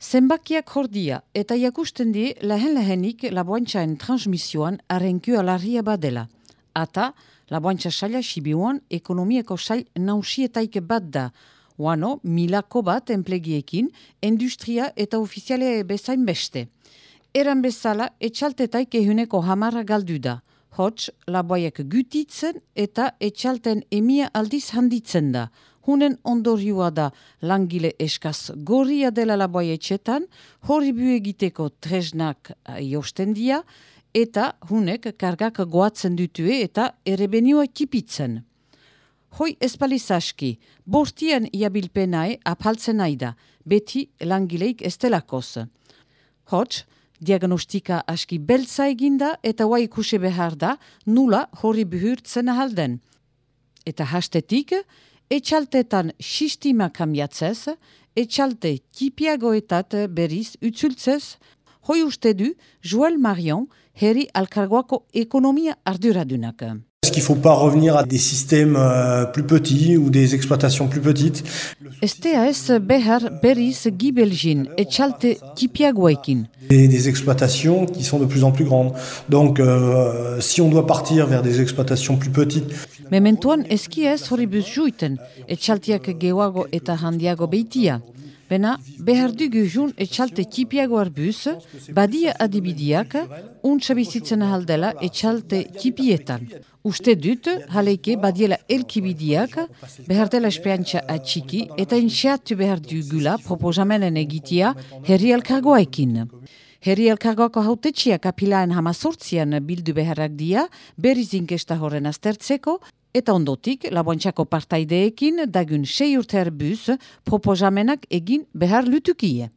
Zenbakiak jordia eta jakusten di lehen lehenik laboantxaen transmisioan arrenku alarria badela. Ata, laboantxa saila sibiuan ekonomieko sail nausietaik bat da, Oano, milako bat enplegiekin, industria eta ofiziale bezain beste. Eran bezala, etxaltetaik ehuneko hamarra galdu da. Hots, laboiak gutitzen eta etxalten emia aldiz handitzen da. Hunen ondorioa da langile eskaz gorria dela laboi etxetan, hori bu egiteko tresnak eh, josten dia, eta hunek kargak goatzen dutue eta erebenioa kipitzen. Hoi espalizaski, bortien iabilpenae apaltzen nahi da, beti langileik estelakoz. Hots, diagnostika aski beltza eginda eta hoa ikusi behar da nula hori behurtzen ahalden. Eta hastetik, etxaltetan sistima kambiatzez, etxalte tipiagoetat beriz utzultzez, hoi uste du Joel Marion herri alkargoako ekonomia arduradunak. Est-ce qu'il ne faut pas revenir à des systèmes euh, plus petits ou des exploitations plus petites? STAS behar beriz gibelgin etxalte tipiagoekin. Des, des exploitations qui sont de plus en plus grandes. Donc, euh, si on doit partir vers des exploitations plus petites, eski ez buz juiten, etxaltiak eta handiago beitia. Bena, behar dugu jun etxalte tipiago arbuz, badia adibidiak, untsa bizitzen ahaldela etxalte tipietan. Uste dut, haleike badiela elkibidiak, behar dela espeantxa atxiki, eta inxeatu behar dugula proposamenen egitia herri elkargoaekin. Herri elkargoako hautetxiak apilaen hamazortzian bildu beharrak dia, berriz horren aztertzeko, Eta ondotik, laboantxako partaideekin dagun sei urter buz proposamenak egin behar lutukie.